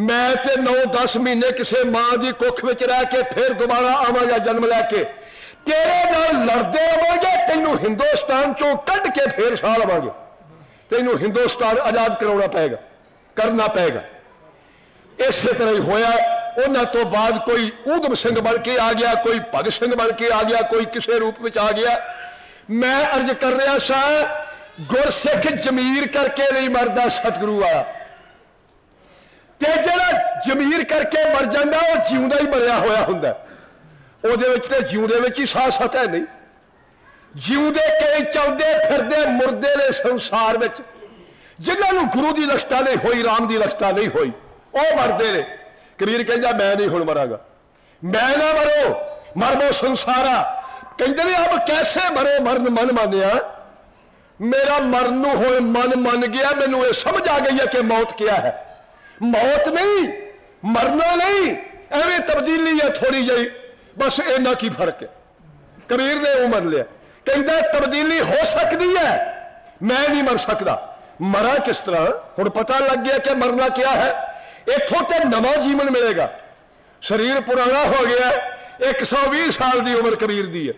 ਮੈਂ ਤੇ 9-10 ਮਹੀਨੇ ਕਿਸੇ ਮਾਂ ਦੀ ਕੁੱਖ ਵਿੱਚ ਰਹਿ ਕੇ ਫਿਰ ਦੁਬਾਰਾ ਆਵਾਂਗਾ ਜਨਮ ਲੈ ਕੇ। ਤੇਰੇ ਨਾਲ ਲੜਦੇ ਆਵਾਂਗੇ ਤੈਨੂੰ ਹਿੰਦੁਸਤਾਨ ਚੋਂ ਕੱਢ ਕੇ ਫੇਰ ਸਾਹ ਲਵਾਂਗੇ। ਤੈਨੂੰ ਹਿੰਦੁਸਤਾਨ ਆਜ਼ਾਦ ਕਰਾਉਣਾ ਪਏਗਾ, ਕਰਨਾ ਪਏਗਾ। ਇਸੇ ਤਰ੍ਹਾਂ ਹੀ ਹੋਇਆ। ਉਹਨਾਂ ਤੋਂ ਬਾਅਦ ਕੋਈ ਊਧਮ ਸਿੰਘ ਬਣ ਕੇ ਆ ਗਿਆ, ਕੋਈ ਭਗਤ ਸਿੰਘ ਬਣ ਕੇ ਆ ਗਿਆ, ਕੋਈ ਕਿਸੇ ਰੂਪ ਵਿੱਚ ਆ ਗਿਆ। ਮੈਂ ਅਰਜ਼ ਕਰ ਰਿਹਾ ਸਾਂ, ਗੁਰਸਿੱਖ ਜ਼ਮੀਰ ਕਰਕੇ ਨਹੀਂ ਮਰਦਾ ਸਤਿਗੁਰੂ ਵਾਲਾ। ਤੇ ਜਿਹੜਾ ਜ਼ਮੀਰ ਕਰਕੇ ਮਰ ਜਾਂਦਾ, ਉਹ ਜਿਉਂਦਾ ਹੀ ਮਰਿਆ ਹੋਇਆ ਹੁੰਦਾ ਉਹਦੇ ਵਿੱਚ ਤੇ ਜਿਉਂਦੇ ਵਿੱਚ ਹੀ ਸਾਹ ਸਤ ਹੈ ਨਹੀਂ। ਜਿਉਂਦੇ ਕਈ, ਚਲਦੇ ਫਿਰਦੇ, ਮੁਰਦੇ ਨੇ ਸੰਸਾਰ ਵਿੱਚ। ਜਿਨ੍ਹਾਂ ਨੂੰ ਗੁਰੂ ਦੀ ਲਖਤਾ ਨਹੀਂ ਹੋਈ, ਰਾਮ ਦੀ ਲਖਤਾ ਨਹੀਂ ਹੋਈ, ਉਹ ਮਰਦੇ ਨੇ। ਕਬੀਰ ਕਹਿੰਦਾ, ਮੈਂ ਨਹੀਂ ਹੁਣ ਮਰਾਂਗਾ। ਮੈਂ ਨਾ ਮਰੋ, ਮਰਮੋ ਸੰਸਾਰਾ। ਕਹਿੰਦੇ ਨੇ ਅਬ ਕੈਸੇ ਮਰੋ? ਮਰਨ ਮਨ ਮੰਨਿਆ। ਮੇਰਾ ਮਰਨ ਨੂੰ ਹੁਣ ਮਨ ਮੰਨ ਗਿਆ, ਮੈਨੂੰ ਇਹ ਸਮਝ ਆ ਗਈ ਹੈ ਕਿ ਮੌਤ ਕੀ ਹੈ। ਮੌਤ ਨਹੀਂ, ਮਰਨਾ ਨਹੀਂ, ਐਵੇਂ ਤਬਦੀਲੀ ਹੈ ਥੋੜੀ ਜਿਹੀ। ਬਸ ਇਹਨਾਂ ਕੀ ਫ਼ਰਕ ਹੈ? ਕਬੀਰ ਨੇ ਉਹ ਮੰਨ ਲਿਆ। ਕਹਿੰਦਾ ਤਬਦੀਲੀ ਹੋ ਸਕਦੀ ਹੈ, ਮੈਂ ਨਹੀਂ ਮਰ ਸਕਦਾ। ਮਰਾਂ ਕਿਸ ਤਰ੍ਹਾਂ? ਹੁਣ ਪਤਾ ਲੱਗ ਗਿਆ ਕਿ ਮਰਨਾ ਕੀ ਹੈ। ਇੱਥੋਂ ਤੇ ਨਵਾਂ ਜੀਵਨ ਮਿਲੇਗਾ। ਸਰੀਰ ਪੁਰਾਣਾ ਹੋ ਗਿਆ 120 ਸਾਲ ਦੀ ਉਮਰ ਕਬੀਰ ਦੀ ਹੈ।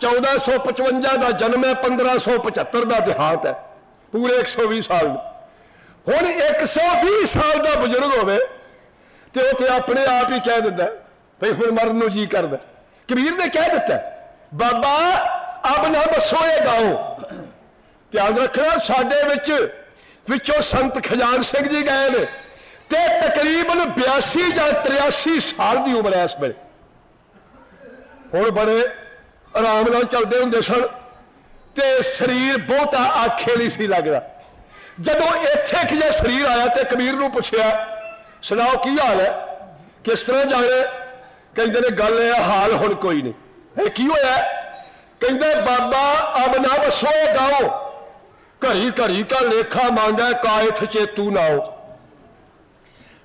1455 ਦਾ ਜਨਮ ਹੈ 1575 ਦਾ ਦਿਹਾਂਤ ਹੈ। ਪੂਰੇ 120 ਸਾਲ ਨੂੰ। ਹੁਣ 120 ਸਾਲ ਦਾ ਬਜ਼ੁਰਗ ਹੋਵੇ ਤੇ ਉਹ ਤੇ ਆਪਣੇ ਆਪ ਹੀ ਕਹਿ ਦਿੰਦਾ ਭਈ ਹੁਣ ਮਰਨ ਨੂੰ ਜੀ ਕਰਦਾ। ਕਬੀਰ ਨੇ ਕਹਿ ਦਿੱਤਾ, ਬਾਬਾ, ਅਬ ਨਾ ਬਸੋ ਇਹ ਗਾਓ। ਧਿਆਨ ਰੱਖਣਾ, ਸਾਡੇ ਵਿੱਚ, ਵਿੱਚੋਂ ਸੰਤ ਖਜ਼ਾਨ ਸਿੰਘ ਜੀ ਗਏ ਨੇ ਤੇ ਤਕਰੀਬਨ 82 ਜਾਂ 83 ਸਾਲ ਦੀ ਉਮਰ ਹੈ ਇਸ ਵੇਲੇ। ਹੁਣ ਬੜੇ ਆਰਾਮ ਨਾਲ ਚੱਲਦੇ ਹੁੰਦੇ ਸਨ ਤੇ ਸਰੀਰ ਬਹੁਤਾ ਆਖੇ ਨਹੀਂ ਸੀ ਲੱਗਦਾ। ਜਦੋਂ ਇੱਥੇ ਕਿ ਜੇ ਸਰੀਰ ਆਇਆ ਤੇ ਕਬੀਰ ਨੂੰ ਪੁੱਛਿਆ, ਸੁਣਾਓ ਕੀ ਹਾਲ ਹੈ? ਕਿਸ ਤਰ੍ਹਾਂ ਜਾਣੇ ਕਹਿੰਦੇ ਨੇ, ਗੱਲ ਇਹ ਹਾਲ ਹੁਣ ਕੋਈ ਨਹੀਂ। ਇਹ ਕੀ ਹੋਇਆ? ਕਹਿੰਦੇ, ਬਾਬਾ ਅਬ ਨਾ ਬਸੋਏ ਗਾਓ। ਘੜੀ ਘੜੀ ਕਾ ਲੇਖਾ ਮੰਗਾ, ਕਾਇਥ ਚੇਤੂ ਨਾਓ।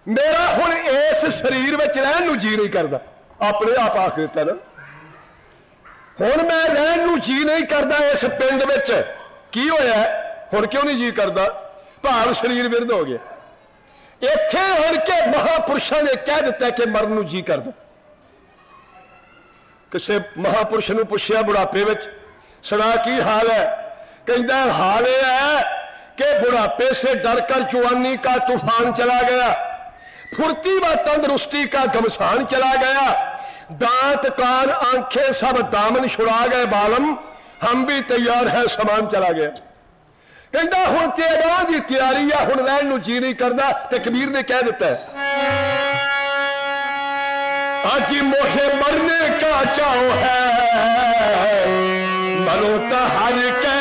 ਮੇਰਾ ਹੁਣ ਇਸ ਸਰੀਰ ਵਿੱਚ ਰਹਿਣ ਨੂੰ ਜੀ ਨਹੀਂ ਕਰਦਾ। ਆਪਣੇ ਆਪ ਆਖ ਦਿੱਤਾ ਨਾ। ਹੁਣ ਮੈਂ ਰਹਿਣ ਨੂੰ ਜੀ ਨਹੀਂ ਕਰਦਾ ਇਸ ਪਿੰਡ ਵਿੱਚ। ਕੀ ਹੋਇਆ? ਹੁਣ ਕਿਉਂ ਨਹੀਂ ਜੀ ਕਰਦਾ ਭਾਵ ਸਰੀਰ ਵਿਰਧ ਹੋ ਗਿਆ ਇੱਥੇ ਹਣ ਕੇ ਮਹਾਪੁਰਸ਼ਾਂ ਨੇ ਕਹਿ ਦਿੱਤਾ ਕਿ ਮਰਨ ਨੂੰ ਜੀ ਕਰਦਾ ਕਿਸੇ ਮਹਾਪੁਰਸ਼ ਨੂੰ ਪੁੱਛਿਆ ਬੁਢਾਪੇ ਵਿੱਚ ਸੁਣਾ ਕੀ ਹਾਲ ਹੈ ਕਹਿੰਦਾ ਹਾਲ ਇਹ ਹੈ ਕਿ ਬੁਢਾਪੇ ਸੇ डर कर जवानी का तूफान चला गया फुर्ती व तंदुरुस्ती का घमसान चला गया दांत कान आंखें सब दामन छुड़ा गए बालम हम भी तैयार है सामान चला गया ਕਹਿੰਦਾ, ਹੁਣ ਤੇ ਰਾਹ ਦੀ ਤਿਆਰੀ ਆ, ਹੁਣ ਰਹਿਣ ਨੂੰ ਜੀ ਨਹੀਂ ਕਰਦਾ। ਤੇ ਕਬੀਰ ਨੇ ਕਹਿ ਦਿੱਤਾ, ਅੱਜ ਮੋਹੇ ਮਰਨੇ ਕਾ ਚਾਹੋ ਹੈ ਮਨੋ ਤਾਂ ਹਰ ਕੈ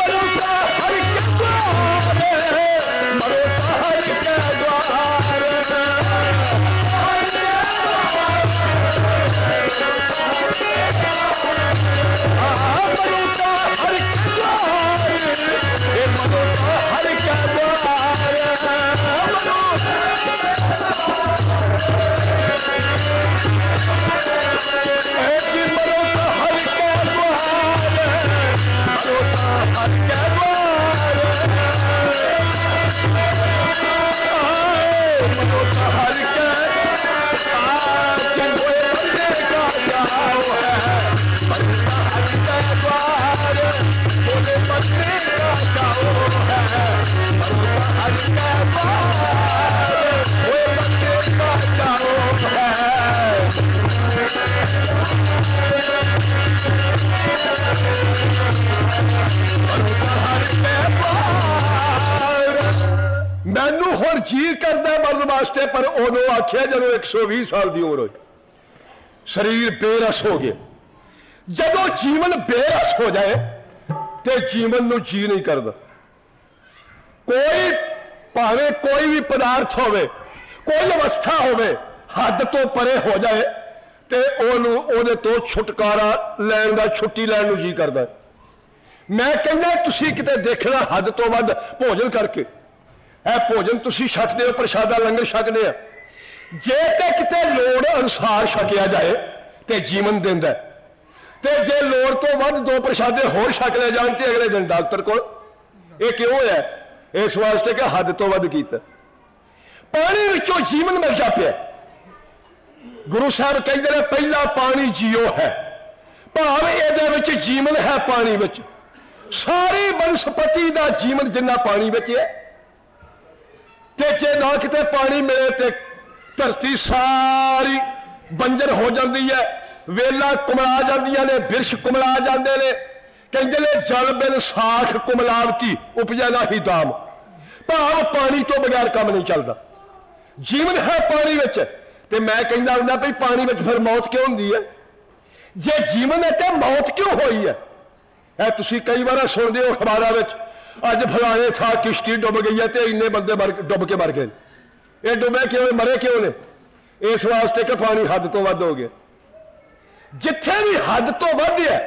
ਮੈਨੂੰ ਹੁਣ ਜੀ ਕਰਦਾ ਮਰਨ ਵਾਸਤੇ, ਪਰ ਉਦੋਂ ਆਖਿਆ ਜਦੋਂ 120 ਸਾਲ ਦੀ ਉਮਰ ਹੋਈ। ਸਰੀਰ ਬੇਰਸ ਹੋ ਗਿਆ। ਜਦੋਂ ਜੀਵਨ ਬੇਰਸ ਹੋ ਜਾਏ, ਤੇ ਜੀਵਨ ਨੂੰ ਜੀ ਨਹੀਂ ਕਰਦਾ। ਕੋਈ ਭਾਵੇਂ ਕੋਈ ਵੀ ਪਦਾਰਥ ਹੋਵੇ, ਕੋਈ ਅਵਸਥਾ ਹੋਵੇ, ਹੱਦ ਤੋਂ ਪਰੇ ਹੋ ਜਾਏ, ਤੇ ਉਹਨੂੰ ਉਹਦੇ ਤੋਂ ਛੁਟਕਾਰਾ ਲੈਣ ਦਾ, ਛੁੱਟੀ ਲੈਣ ਨੂੰ ਜੀ ਕਰਦਾ। ਮੈਂ ਕਹਿੰਦਾ, ਤੁਸੀਂ ਕਿਤੇ ਦੇਖਣਾ ਹੱਦ ਤੋਂ ਵੱਧ ਭੋਜਨ ਕਰਕੇ। ਇਹ ਭੋਜਨ ਤੁਸੀਂ ਛਕਦੇ ਹੋ, ਪ੍ਰਸ਼ਾਦਾ, ਲੰਗਰ ਛਕਦੇ ਆ ਜੇ ਤੇ ਕਿਤੇ ਲੋੜ ਅਨੁਸਾਰ ਛਕਿਆ ਜਾਏ ਤੇ ਜੀਵਨ ਦਿੰਦਾ ਹੈ। ਤੇ ਜੇ ਲੋੜ ਤੋਂ ਵੱਧ ਦੋ ਪ੍ਰਸ਼ਾਦੇ ਹੋਰ ਛਕ ਲੈ ਜਾਣ ਤੇ ਅਗਲੇ ਦਿਨ ਡਾਕਟਰ ਕੋਲ। ਇਹ ਕਿਉਂ ਹੋਇਆ? ਇਸ ਵਾਸਤੇ ਕਿ ਹੱਦ ਤੋਂ ਵੱਧ ਕੀਤਾ। ਪਾਣੀ ਵਿੱਚੋਂ ਜੀਵਨ ਮਿਲਦਾ ਪਿਆ। ਗੁਰੂ ਸਾਹਿਬ ਕਹਿੰਦੇ ਨੇ, ਪਹਿਲਾ ਪਾਣੀ ਜੀਓ ਹੈ। ਭਾਵ ਇਹਦੇ ਵਿੱਚ ਜੀਵਨ ਹੈ ਪਾਣੀ ਵਿੱਚ। ਸਾਰੀ ਬਨਸਪਤੀ ਦਾ ਜੀਵਨ ਜਿੰਨਾ ਪਾਣੀ ਵਿੱਚ ਹੈ ਤੇ ਜੇ ਨਾ ਕਿਤੇ ਪਾਣੀ ਮਿਲੇ ਤੇ ਧਰਤੀ ਸਾਰੀ ਬੰਜਰ ਹੋ ਜਾਂਦੀ ਹੈ। ਵੇਲਾ ਕੁਮਲਾ ਜਾਂਦੀਆਂ ਨੇ, ਬਿਰਸ਼ ਕੁਮਲਾ ਜਾਂਦੇ ਨੇ। ਕਹਿੰਦੇ ਨੇ, ਜਲ ਬਿਨ ਸਾਖ ਕੁਮਲਾਵਤੀ ਉਪਜਾ ਹੀ ਦਾਮ। ਭਾਵ ਪਾਣੀ ਤੋਂ ਬਗੈਰ ਕੰਮ ਨਹੀਂ ਚੱਲਦਾ। ਜੀਵਨ ਹੈ ਪਾਣੀ ਵਿੱਚ। ਤੇ ਮੈਂ ਕਹਿੰਦਾ ਹੁੰਦਾ ਵੀ ਪਾਣੀ ਵਿੱਚ ਫਿਰ ਮੌਤ ਕਿਉਂ ਹੁੰਦੀ ਹੈ? ਜੇ ਜੀਵਨ ਹੈ ਤੇ ਮੌਤ ਕਿਉਂ ਹੋਈ ਹੈ? ਇਹ ਤੁਸੀਂ ਕਈ ਵਾਰ ਸੁਣਦੇ ਹੋ ਅਖਬਾਰਾਂ ਵਿੱਚ ਅੱਜ ਫਲਾਣੇ ਥਾਂ ਕਿਸ਼ਤੀ ਡੁੱਬ ਗਈ ਹੈ ਤੇ ਇੰਨੇ ਬੰਦੇ ਮਰ ਡੁੱਬ ਕੇ ਮਰ ਗਏ ਇਹ ਡੁੱਬੇ ਕਿਉਂ ਮਰੇ ਕਿਉਂ ਨੇ? ਇਸ ਵਾਸਤੇ ਕਿ ਪਾਣੀ ਹੱਦ ਤੋਂ ਵੱਧ ਹੋ ਗਿਆ। ਜਿੱਥੇ ਵੀ ਹੱਦ ਤੋਂ ਵੱਧ ਹੈ,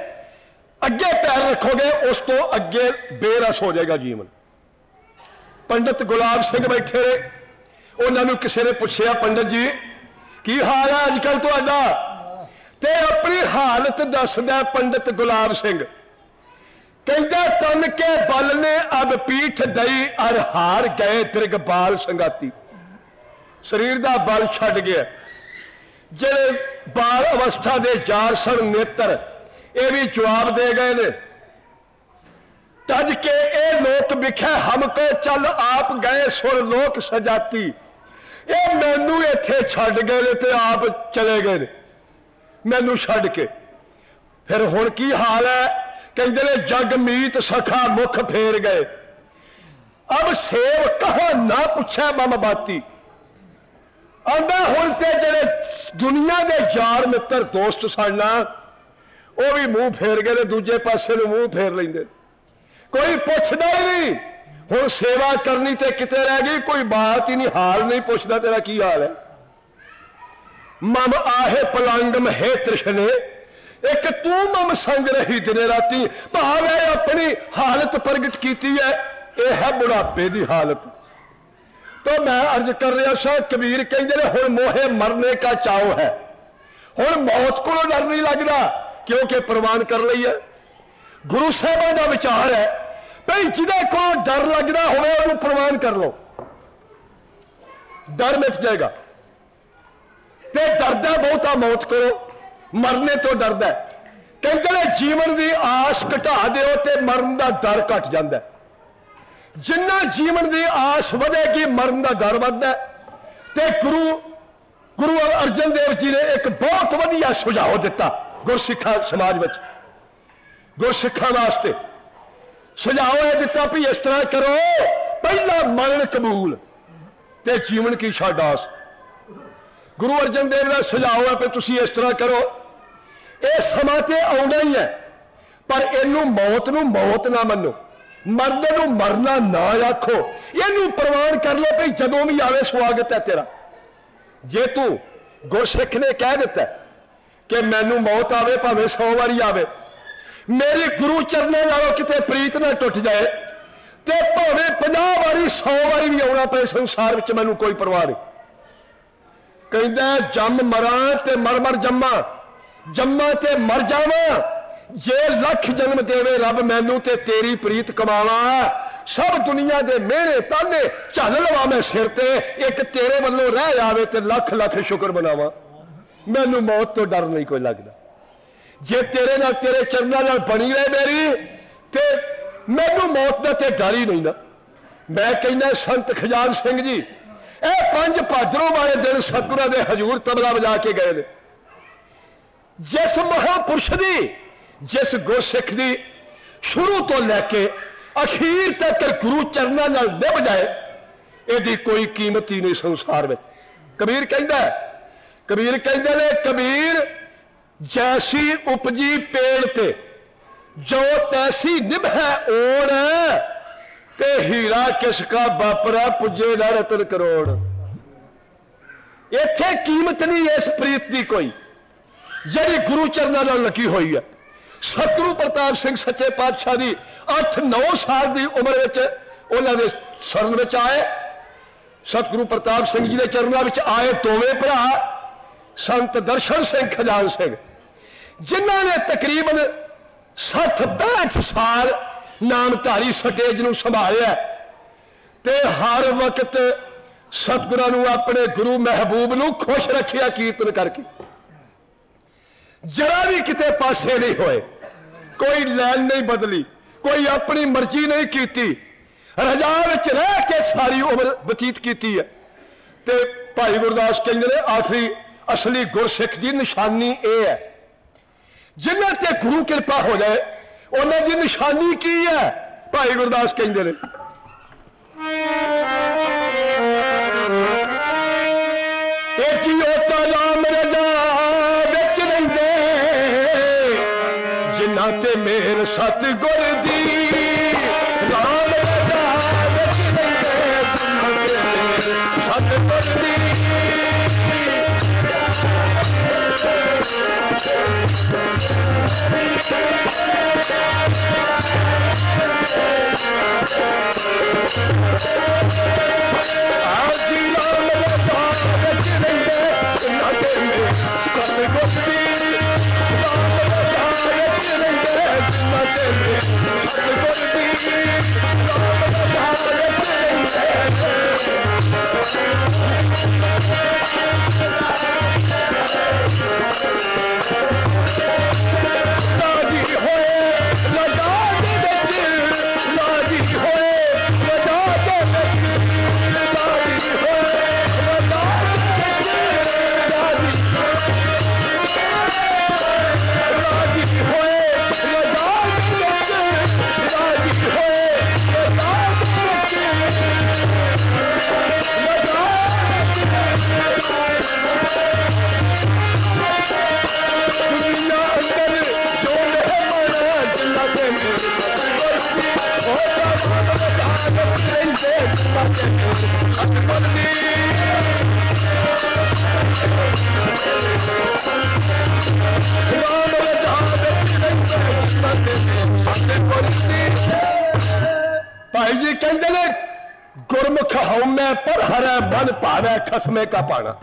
ਅੱਗੇ ਪੈਰ ਰੱਖੋਗੇ, ਉਸ ਤੋਂ ਅੱਗੇ ਬੇਰਸ ਹੋ ਜਾਏਗਾ ਜੀਵਨ। ਪੰਡਤ ਗੁਲਾਬ ਸਿੰਘ ਬੈਠੇ ਉਹਨਾਂ ਨੂੰ ਕਿਸੇ ਨੇ ਪੁੱਛਿਆ, ਪੰਡਤ ਜੀ, ਕੀ ਹਾਲ ਹੈ ਅੱਜ ਕੱਲ ਤੁਹਾਡਾ? ਤੇ ਆਪਣੀ ਹਾਲਤ ਦੱਸਦਾ ਪੰਡਤ ਗੁਲਾਬ ਸਿੰਘ। ਕਹਿੰਦਾ, ਤਨ ਕੇ ਬਲ ਨੇ ਅਬ ਪੀਠ ਦਈ ਅਰ ਹਾਰ ਗਏ ਦਰਗਬਾਲ ਸੰਗਾਤੀ। ਸਰੀਰ ਦਾ ਬਲ ਛੱਡ ਗਿਆ। ਜਿਹੜੇ ਬਾਲ ਅਵਸਥਾ ਦੇ ਜਾਰ ਸਨ ਨੇਤਰ, ਇਹ ਵੀ ਜਵਾਬ ਦੇ ਗਏ ਨੇ। ਤਜ ਕੇ ਇਹ ਲੋਕ ਵਿਖੇ ਹਮਕੋ ਚੱਲ ਆਪ ਗਏ ਸੁਰ ਲੋਕ ਸਜਾਤੀ। ਇਹ ਮੈਨੂੰ ਇੱਥੇ ਛੱਡ ਗਏ ਨੇ ਤੇ ਆਪ ਚਲੇ ਗਏ ਨੇ। ਮੈਨੂੰ ਛੱਡ ਕੇ। ਫਿਰ ਹੁਣ ਕੀ ਹਾਲ ਹੈ? ਕਹਿੰਦੇ ਨੇ, ਜਗ ਮੀਤ ਸਖਾ ਮੁਖ ਫੇਰ ਗਏ। ਅਬ ਸੇਵ ਕਹਾ ਨਾ ਪੁੱਛੈ ਮਮ ਬਾਤੀ। ਆਂਦਾ, ਹੁਣ ਤੇ ਜਿਹੜੇ ਦੁਨੀਆ ਦੇ ਯਾਰ ਮਿੱਤਰ ਦੋਸਤ ਸਨ ਉਹ ਵੀ ਮੂੰਹ ਫੇਰ ਗਏ ਨੇ, ਦੂਜੇ ਪਾਸੇ ਨੂੰ ਮੂੰਹ ਫੇਰ ਲੈਂਦੇ। ਕੋਈ ਪੁੱਛਦਾ ਹੀ ਨਹੀਂ। ਹੁਣ ਸੇਵਾ ਕਰਨੀ ਤੇ ਕਿਤੇ ਰਹਿ ਗਈ, ਕੋਈ ਬਾਤ ਹੀ ਨਹੀਂ, ਹਾਲ ਨਹੀਂ ਪੁੱਛਦਾ ਤੇਰਾ ਕੀ ਹਾਲ ਹੈ। ਮਮ ਆਹੇ ਪਲੰਗਮ ਹੈ ਤ੍ਰਿਸ਼ਨੇ ਇੱਕ ਤੂੰ ਮਮ ਸੰਗ ਰਹੀ ਦਿਨੇ ਰਾਤੀ, ਭਾਵ ਹੈ ਆਪਣੀ ਹਾਲਤ ਪ੍ਰਗਟ ਕੀਤੀ ਹੈ ਇਹ ਹੈ ਬੁਢਾਪੇ ਦੀ ਹਾਲਤ। ਤਾਂ ਮੈਂ ਅਰਜ਼ ਕਰ ਰਿਹਾ ਸਾਂ, ਕਬੀਰ ਕਹਿੰਦੇ ਨੇ, ਹੁਣ ਮੋਹੇ ਮਰਨੇ ਕਾ ਚਾਉ ਹੈ। ਹੁਣ ਮੌਤ ਕੋਲੋਂ ਡਰ ਨਹੀਂ ਲੱਗਦਾ, ਕਿਉਂਕਿ ਪ੍ਰਵਾਨ ਕਰ ਲਈ ਹੈ ਗੁਰੂ ਸਾਹਿਬਾਂ ਦਾ ਵਿਚਾਰ ਹੈ ਭਈ ਜਿਹਦੇ ਕੋਲ ਡਰ ਲੱਗਦਾ ਹੋਵੇ, ਉਹਨੂੰ ਪ੍ਰਵਾਨ ਕਰ ਲਓ। ਡਰ ਮਿਟ ਜਾਏਗਾ। ਤੇ ਡਰਦਾ ਬਹੁਤਾ ਮੌਤ ਕੋਲੋਂ। ਮਰਨੇ ਤੋਂ ਡਰਦਾ ਕਹਿੰਦੇ ਨੇ ਜੀਵਨ ਦੀ ਆਸ ਘਟਾ ਦਿਓ ਤੇ ਮਰਨ ਦਾ ਡਰ ਘਟ ਜਾਂਦਾ ਜਿੰਨਾ ਜੀਵਨ ਦੀ ਆਸ ਵਧੇਗੀ, ਮਰਨ ਦਾ ਡਰ ਵੱਧਦਾ ਤੇ ਗੁਰੂ ਗੁਰੂ ਅਰਜਨ ਦੇਵ ਜੀ ਨੇ ਇੱਕ ਬਹੁਤ ਵਧੀਆ ਸੁਝਾਅ ਦਿੱਤਾ ਗੁਰਸਿੱਖਾਂ ਸਮਾਜ ਵਿੱਚ, ਗੁਰਸਿੱਖਾਂ ਵਾਸਤੇ। ਸੁਝਾਅ ਇਹ ਦਿੱਤਾ ਵੀ ਇਸ ਤਰ੍ਹਾਂ ਕਰੋ, ਪਹਿਲਾ ਮਰਨ ਕਬੂਲ ਤੇ ਜੀਵਨ ਕੀ ਛੱਡ ਗੁਰੂ ਅਰਜਨ ਦੇਵ ਦਾ ਸੁਝਾਅ ਹੈ ਕਿ ਤੁਸੀਂ ਇਸ ਤਰ੍ਹਾਂ ਕਰੋ। ਇਹ ਸਮਾਂ ਤੇ ਆਉਣਾ ਹੀ ਹੈ। ਪਰ ਇਹਨੂੰ ਮੌਤ ਨੂੰ ਮੌਤ ਨਾ ਮੰਨੋ। ਮਰਦ ਨੂੰ ਮਰਨਾ ਨਾ ਆਖੋ। ਇਹਨੂੰ ਪ੍ਰਵਾਨ ਕਰ ਲਓ ਭਈ ਜਦੋਂ ਵੀ ਆਵੇ ਸਵਾਗਤ ਹੈ ਤੇਰਾ। ਜੇ ਤੂੰ ਗੁਰਸਿੱਖ ਨੇ ਕਹਿ ਦਿੱਤਾ ਕਿ ਮੈਨੂੰ ਮੌਤ ਆਵੇ, ਭਾਵੇਂ 100 ਵਾਰੀ ਆਵੇ, ਮੇਰੇ ਗੁਰੂ ਚਰਨਾਂ ਨਾਲੋਂ ਕਿਤੇ ਪ੍ਰੀਤ ਨਾ ਟੁੱਟ ਜਾਏ ਤੇ ਭਾਵੇਂ 50 ਵਾਰੀ 100 ਵਾਰੀ ਵੀ ਆਉਣਾ ਪਏ ਸੰਸਾਰ ਵਿੱਚ ਮੈਨੂੰ ਕੋਈ ਪਰਵਾਹ ਨਹੀਂ। ਕਹਿੰਦਾ, ਜੰਮ ਮਰਾਂ ਤੇ ਮਰ ਮਰ ਜੰਮਾਂ। ਜੰਮਾ ਤੇ ਮਰ ਜਾਵਾਂ। ਜੇ ਲੱਖ ਜਨਮ ਦੇਵੇ ਰੱਬ ਮੈਨੂੰ ਤੇ ਤੇਰੀ ਪ੍ਰੀਤ ਕਮਾਵਾਂ। ਸਭ ਦੁਨੀਆ ਦੇ ਮਿਹਰੇ ਤਾਨੇ ਝੱਲ ਲਵਾ ਮੈਂ ਸਿਰ ਤੇ। ਇੱਕ ਤੇਰੇ ਵੱਲੋਂ ਰਹਿ ਜਾਵੇ ਤੇ ਲੱਖ ਲੱਖ ਸ਼ੁਕਰ ਮਨਾਵਾਂ ਮੈਨੂੰ ਮੌਤ ਤੋਂ ਡਰ ਨਹੀਂ ਕੋਈ ਲੱਗਦਾ। ਜੇ ਤੇਰੇ ਨਾਲ ਤੇਰੇ ਚਰਨਾਂ ਨਾਲ ਬਣੀ ਰਹੇ ਮੇਰੀ, ਤੇ ਮੈਨੂੰ ਮੌਤ ਦਾ ਤੇ ਡਰ ਹੀ ਨਹੀਂ ਨਾ। ਮੈਂ ਕਹਿੰਦਾ, ਸੰਤ ਖਜਾਨ ਸਿੰਘ ਜੀ, ਇਹ ਪੰਜ ਭਾਦਰੋਂ ਵਾਲੇ ਦਿਨ ਸਤਿਗੁਰਾਂ ਦੇ ਹਜ਼ੂਰ ਤਬਲਾ ਵਜਾ ਕੇ ਗਏ ਨੇ। ਜਿਸ ਮਹਾਪੁਰਸ਼ ਦੀ, ਜਿਸ ਗੁਰਸਿੱਖ ਦੀ ਸ਼ੁਰੂ ਤੋਂ ਲੈ ਕੇ ਅਖੀਰ ਤੱਕ ਗੁਰੂ ਚਰਨਾਂ ਨਾਲ ਨਿਭ ਜਾਏ, ਇਹਦੀ ਕੋਈ ਕੀਮਤ ਹੀ ਨਹੀਂ ਸੰਸਾਰ ਵਿੱਚ। ਕਬੀਰ ਕਹਿੰਦਾ ਕਬੀਰ ਕਹਿੰਦੇ ਨੇ, ਕਬੀਰ, ਜੈਸੀ ਉਪਜੀ ਪੇੜ ਤੇ ਜੋ ਤੈਸੀ ਨਿਭੈ ਓੜ ਤੇ ਹੀਰਾ ਕਿਸ ਕਾ ਬਾਪਰਾ ਪੁੱਜੇ ਨਾ ਰਤਨ ਕਰੋੜ ਇੱਥੇ ਕੀਮਤ ਨਹੀਂ ਇਸ ਪ੍ਰੀਤ ਦੀ ਕੋਈ। ਜਿਹੜੀ ਗੁਰੂ ਚਰਨਾਂ ਨਾਲ ਲੱਗੀ ਹੋਈ ਹੈ। ਸਤਿਗੁਰੂ ਪ੍ਰਤਾਪ ਸਿੰਘ ਸੱਚੇ ਪਾਤਸ਼ਾਹ ਦੀ 8-9 ਸਾਲ ਦੀ ਉਮਰ ਵਿੱਚ ਉਹਨਾਂ ਦੇ ਸ਼ਰਨ ਵਿੱਚ ਆਏ। ਸਤਿਗੁਰੂ ਪ੍ਰਤਾਪ ਸਿੰਘ ਜੀ ਦੇ ਚਰਨਾਂ ਵਿੱਚ ਆਏ ਦੋਵੇਂ ਭਰਾ, ਸੰਤ ਦਰਸ਼ਨ ਸਿੰਘ, ਖਜਾਨ ਸਿੰਘ, ਜਿਨ੍ਹਾਂ ਨੇ ਤਕਰੀਬਨ 60-65 ਸਾਲ ਨਾਮਧਾਰੀ ਸਟੇਜ ਨੂੰ ਸੰਭਾਲਿਆ। ਤੇ ਹਰ ਵਕਤ ਸਤਿਗੁਰਾਂ ਨੂੰ ਆਪਣੇ ਗੁਰੂ ਮਹਿਬੂਬ ਨੂੰ ਖੁਸ਼ ਰੱਖਿਆ, ਕੀਰਤਨ ਕਰਕੇ। ਜਰਾ ਵੀ ਕਿਤੇ ਪਾਸੇ ਨਹੀਂ ਹੋਏ। ਕੋਈ ਲੈਣ ਨਹੀਂ ਬਦਲੀ, ਕੋਈ ਆਪਣੀ ਮਰਜ਼ੀ ਨਹੀਂ ਕੀਤੀ। ਰਜਾ ਵਿੱਚ ਰਹਿ ਕੇ ਸਾਰੀ ਉਮਰ ਬਤੀਤ ਕੀਤੀ ਹੈ। ਤੇ ਭਾਈ ਗੁਰਦਾਸ ਕਹਿੰਦੇ ਨੇ, ਆਖਰੀ ਅਸਲੀ ਗੁਰਸਿੱਖ ਦੀ ਨਿਸ਼ਾਨੀ ਇਹ ਹੈ। ਜਿਨ੍ਹਾਂ ਤੇ ਗੁਰੂ ਕਿਰਪਾ ਹੋ ਜਾਏ, ਉਹਨਾਂ ਦੀ ਨਿਸ਼ਾਨੀ ਕੀ ਹੈ? ਭਾਈ ਗੁਰਦਾਸ ਕਹਿੰਦੇ ਨੇ। ਇਹ ਜੀਓ ਤੇ ਮੇਰ ਸਤਿਗੁਰ ਦੀ। ਨਾਮ ਰਜਾ ਵਿੱਚ ਰਹਿੰਦੇ ਜਿਨ੍ਹਾਂ ਤੇ ਦੀ। ਆਜੀ ਨਾਮ ਰਜਾ ਵਿੱਚ ਰਹਿੰਦੇ। ਜਿਨ੍ਹਾਂ ਤੇ ਸਤਿਗੁਰ ਦੀ। ਜਿਨ੍ਹਾਂ ਤੇ ਭਾਈ ਜੀ ਕਹਿੰਦੇ ਨੇ ਗੁਰਮੁਖ ਹਉਮੈ ਪਰ ਹਰੈ ਮਨ ਭਾਵੈ ਖਸਮੇ ਕਾ ਪਾਣਾ।